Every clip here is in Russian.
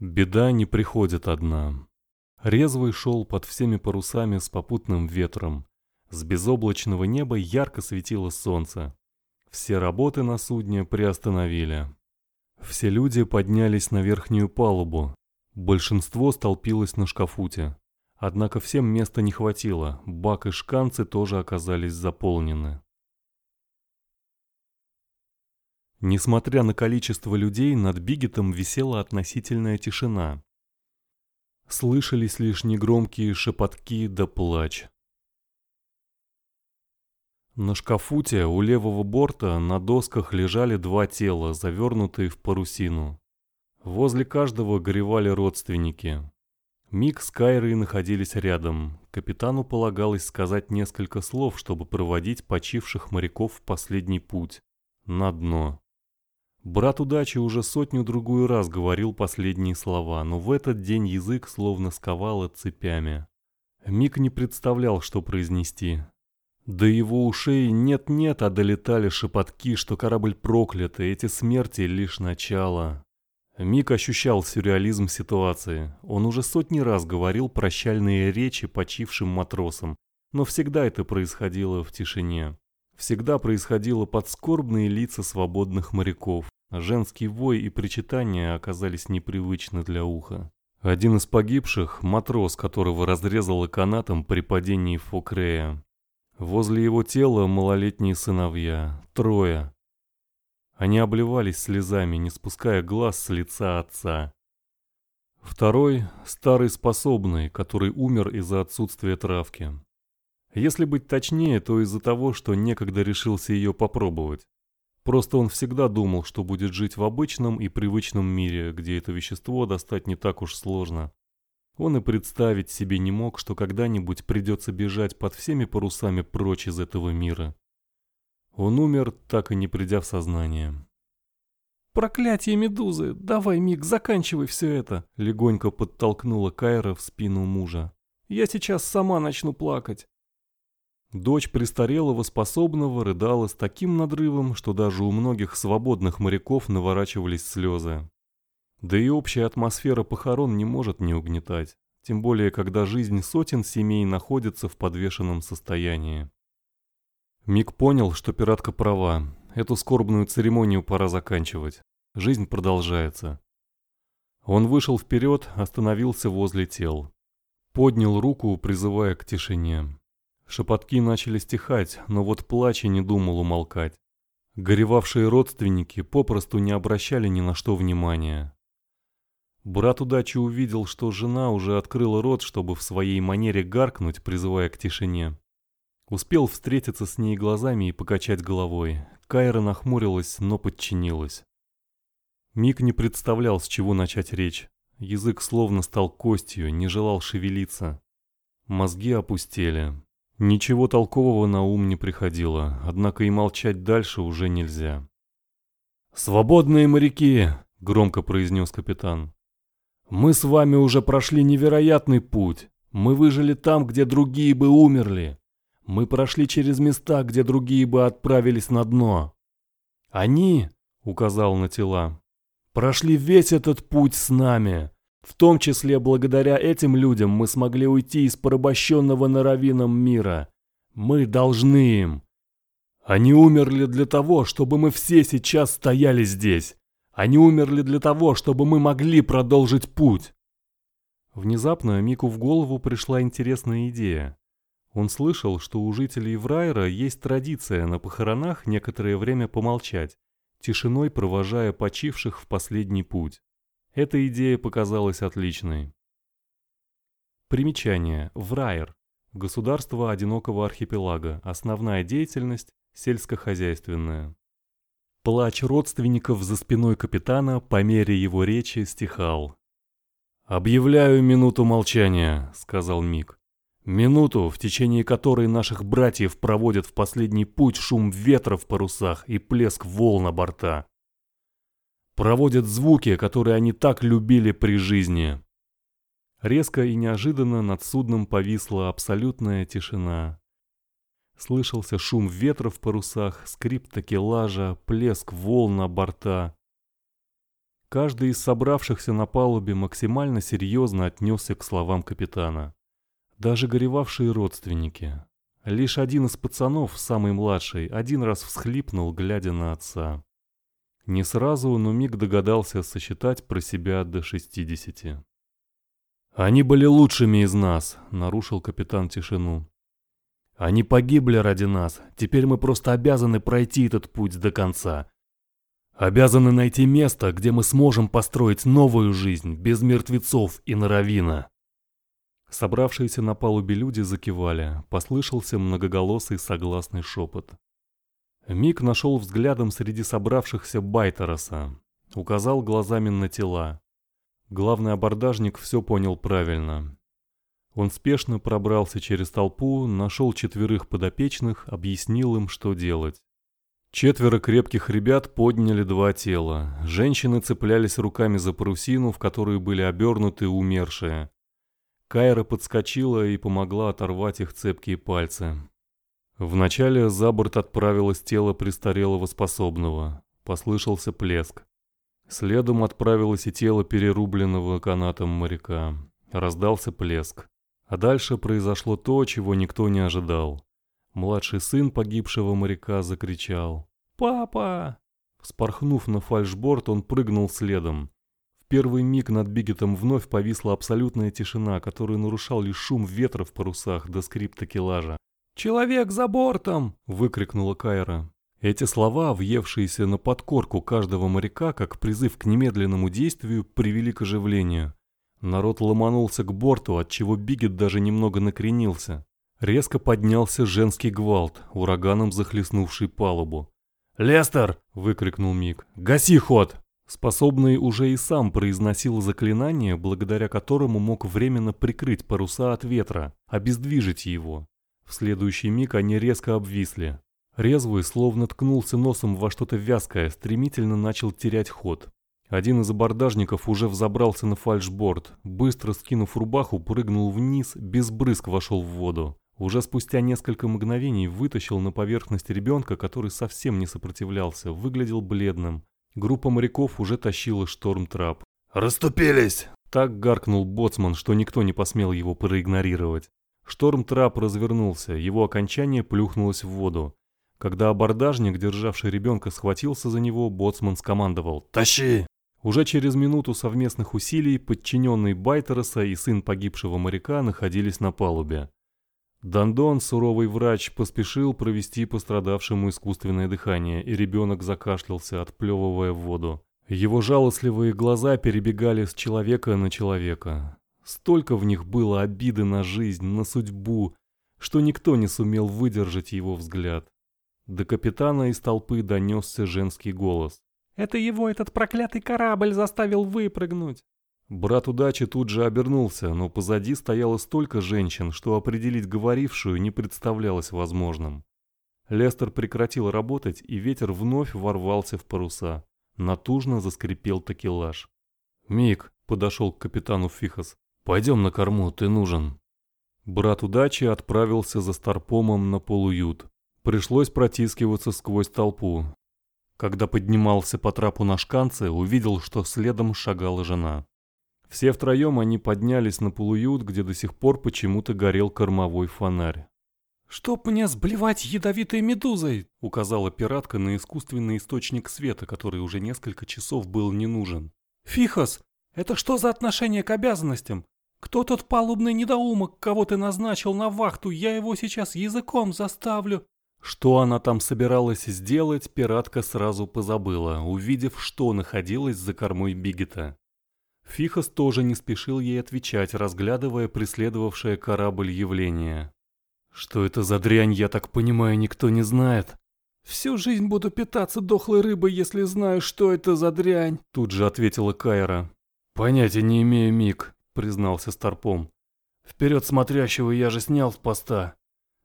Беда не приходит одна. Резвый шел под всеми парусами с попутным ветром. С безоблачного неба ярко светило солнце. Все работы на судне приостановили. Все люди поднялись на верхнюю палубу. Большинство столпилось на шкафуте. Однако всем места не хватило, бак и шканцы тоже оказались заполнены. Несмотря на количество людей, над Бигетом висела относительная тишина. Слышались лишь негромкие шепотки да плач. На шкафуте у левого борта на досках лежали два тела, завернутые в парусину. Возле каждого горевали родственники. Мик с Кайрой находились рядом. Капитану полагалось сказать несколько слов, чтобы проводить почивших моряков в последний путь. На дно. Брат удачи уже сотню-другую раз говорил последние слова, но в этот день язык словно сковало цепями. Мик не представлял, что произнести. До его ушей нет-нет, а долетали шепотки, что корабль проклят, и эти смерти лишь начало. Мик ощущал сюрреализм ситуации. Он уже сотни раз говорил прощальные речи почившим матросам, но всегда это происходило в тишине. Всегда происходило под скорбные лица свободных моряков. Женский вой и причитания оказались непривычны для уха. Один из погибших – матрос, которого разрезало канатом при падении Фокрея. Возле его тела малолетние сыновья, трое. Они обливались слезами, не спуская глаз с лица отца. Второй – старый способный, который умер из-за отсутствия травки. Если быть точнее, то из-за того, что некогда решился ее попробовать. Просто он всегда думал, что будет жить в обычном и привычном мире, где это вещество достать не так уж сложно. Он и представить себе не мог, что когда-нибудь придется бежать под всеми парусами прочь из этого мира. Он умер, так и не придя в сознание. «Проклятие медузы! Давай, Мик, заканчивай все это!» Легонько подтолкнула Кайра в спину мужа. «Я сейчас сама начну плакать!» Дочь престарелого способного рыдала с таким надрывом, что даже у многих свободных моряков наворачивались слезы. Да и общая атмосфера похорон не может не угнетать, тем более когда жизнь сотен семей находится в подвешенном состоянии. Мик понял, что пиратка права, эту скорбную церемонию пора заканчивать. Жизнь продолжается. Он вышел вперед, остановился возле тел. Поднял руку, призывая к тишине. Шепотки начали стихать, но вот плач и не думал умолкать. Горевавшие родственники попросту не обращали ни на что внимания. Брат удачи увидел, что жена уже открыла рот, чтобы в своей манере гаркнуть, призывая к тишине. Успел встретиться с ней глазами и покачать головой. Кайра нахмурилась, но подчинилась. Мик не представлял, с чего начать речь. Язык словно стал костью, не желал шевелиться. Мозги опустели. Ничего толкового на ум не приходило, однако и молчать дальше уже нельзя. «Свободные моряки!» — громко произнес капитан. «Мы с вами уже прошли невероятный путь. Мы выжили там, где другие бы умерли. Мы прошли через места, где другие бы отправились на дно. Они, — указал на тела, — прошли весь этот путь с нами. В том числе благодаря этим людям мы смогли уйти из порабощенного норовином мира. Мы должны им. Они умерли для того, чтобы мы все сейчас стояли здесь. Они умерли для того, чтобы мы могли продолжить путь. Внезапно Мику в голову пришла интересная идея. Он слышал, что у жителей Врайра есть традиция на похоронах некоторое время помолчать, тишиной провожая почивших в последний путь. Эта идея показалась отличной. Примечание. Врайер. Государство одинокого архипелага. Основная деятельность – сельскохозяйственная. Плач родственников за спиной капитана по мере его речи стихал. «Объявляю минуту молчания», — сказал Мик. «Минуту, в течение которой наших братьев проводят в последний путь шум ветра в парусах и плеск волн на борта проводят звуки, которые они так любили при жизни. Резко и неожиданно над судном повисла абсолютная тишина. Слышался шум ветра в парусах, скрип такелажа, плеск волн на борта. Каждый из собравшихся на палубе максимально серьезно отнесся к словам капитана. Даже горевавшие родственники. Лишь один из пацанов, самый младший, один раз всхлипнул, глядя на отца. Не сразу, но Мик догадался сосчитать про себя до шестидесяти. «Они были лучшими из нас», — нарушил капитан тишину. «Они погибли ради нас. Теперь мы просто обязаны пройти этот путь до конца. Обязаны найти место, где мы сможем построить новую жизнь без мертвецов и норовина». Собравшиеся на палубе люди закивали. Послышался многоголосый согласный шепот. Мик нашел взглядом среди собравшихся Байтероса. Указал глазами на тела. Главный абордажник все понял правильно. Он спешно пробрался через толпу, нашел четверых подопечных, объяснил им, что делать. Четверо крепких ребят подняли два тела. Женщины цеплялись руками за парусину, в которую были обернуты умершие. Кайра подскочила и помогла оторвать их цепкие пальцы. Вначале за борт отправилось тело престарелого способного. Послышался плеск. Следом отправилось и тело перерубленного канатом моряка. Раздался плеск. А дальше произошло то, чего никто не ожидал. Младший сын погибшего моряка закричал «Папа!». Спорхнув на фальшборд, он прыгнул следом. В первый миг над Бигетом вновь повисла абсолютная тишина, которую нарушал лишь шум ветра в парусах до скрип такелажа. «Человек за бортом!» — выкрикнула Кайра. Эти слова, въевшиеся на подкорку каждого моряка, как призыв к немедленному действию, привели к оживлению. Народ ломанулся к борту, отчего Бигет даже немного накренился. Резко поднялся женский гвалт, ураганом захлестнувший палубу. «Лестер!» — выкрикнул Мик. «Гаси ход!» Способный уже и сам произносил заклинание, благодаря которому мог временно прикрыть паруса от ветра, обездвижить его. В следующий миг они резко обвисли. Резвый, словно ткнулся носом во что-то вязкое, стремительно начал терять ход. Один из абордажников уже взобрался на фальшборд, быстро скинув рубаху, прыгнул вниз, без брызг вошел в воду. Уже спустя несколько мгновений вытащил на поверхность ребенка, который совсем не сопротивлялся, выглядел бледным. Группа моряков уже тащила шторм-трап. «Раступились!» Так гаркнул боцман, что никто не посмел его проигнорировать. Шторм-трап развернулся, его окончание плюхнулось в воду. Когда абордажник, державший ребенка, схватился за него, боцман скомандовал «Тащи!». Уже через минуту совместных усилий подчиненный Байтероса и сын погибшего моряка находились на палубе. Дандон, суровый врач, поспешил провести пострадавшему искусственное дыхание, и ребенок закашлялся, отплевывая в воду. Его жалостливые глаза перебегали с человека на человека. Столько в них было обиды на жизнь, на судьбу, что никто не сумел выдержать его взгляд. До капитана из толпы донесся женский голос. «Это его этот проклятый корабль заставил выпрыгнуть!» Брат удачи тут же обернулся, но позади стояло столько женщин, что определить говорившую не представлялось возможным. Лестер прекратил работать, и ветер вновь ворвался в паруса. Натужно заскрипел такелаж. «Мик», — подошел к капитану Фихос, — «пойдем на корму, ты нужен». Брат удачи отправился за Старпомом на полуют. Пришлось протискиваться сквозь толпу. Когда поднимался по трапу на шканце, увидел, что следом шагала жена. Все втроем они поднялись на полуют, где до сих пор почему-то горел кормовой фонарь. «Чтоб мне сблевать ядовитой медузой!» — указала пиратка на искусственный источник света, который уже несколько часов был не нужен. «Фихос, это что за отношение к обязанностям? Кто тот палубный недоумок, кого ты назначил на вахту? Я его сейчас языком заставлю!» Что она там собиралась сделать, пиратка сразу позабыла, увидев, что находилось за кормой Бигета. Фихос тоже не спешил ей отвечать, разглядывая преследовавшее корабль явление. «Что это за дрянь, я так понимаю, никто не знает?» «Всю жизнь буду питаться дохлой рыбой, если знаю, что это за дрянь», тут же ответила Кайра. «Понятия не имею, Мик», признался Старпом. «Вперед смотрящего я же снял с поста.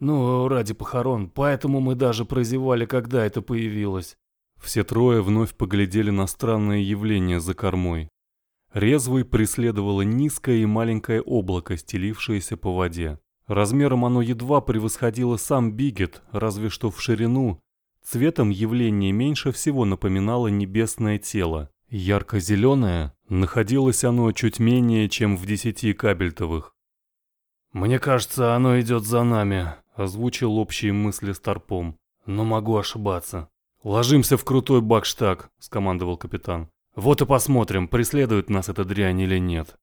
Ну, ради похорон, поэтому мы даже прозевали, когда это появилось. Все трое вновь поглядели на странное явление за кормой. Резвый преследовало низкое и маленькое облако, стелившееся по воде. Размером оно едва превосходило сам Бигет, разве что в ширину. Цветом явление меньше всего напоминало небесное тело. Ярко-зеленое, находилось оно чуть менее, чем в десяти кабельтовых. «Мне кажется, оно идет за нами», — озвучил общие мысли Старпом. «Но могу ошибаться». «Ложимся в крутой бакштаг», — скомандовал капитан. «Вот и посмотрим, преследует нас эта дрянь или нет».